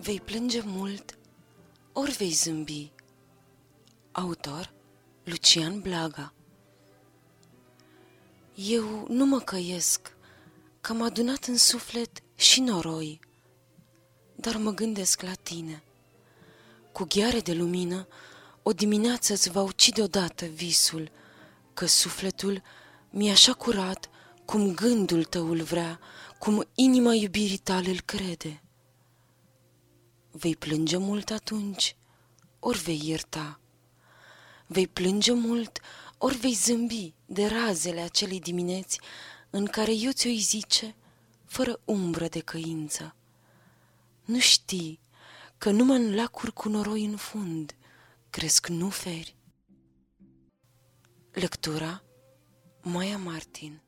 Vei plânge mult, ori vei zâmbi. Autor Lucian Blaga Eu nu mă căiesc că m-a adunat în suflet și noroi, dar mă gândesc la tine. Cu gheare de lumină, o dimineață îți va ucide odată visul, că sufletul mi-e așa curat cum gândul tău îl vrea, cum inima iubirii tale îl crede. Vei plânge mult atunci, ori vei ierta. Vei plânge mult, ori vei zâmbi de razele acelei dimineți în care eu ți-o zice, fără umbră de căință. Nu știi că numai în lacuri cu noroi în fund cresc nuferi? Lectura Maia Martin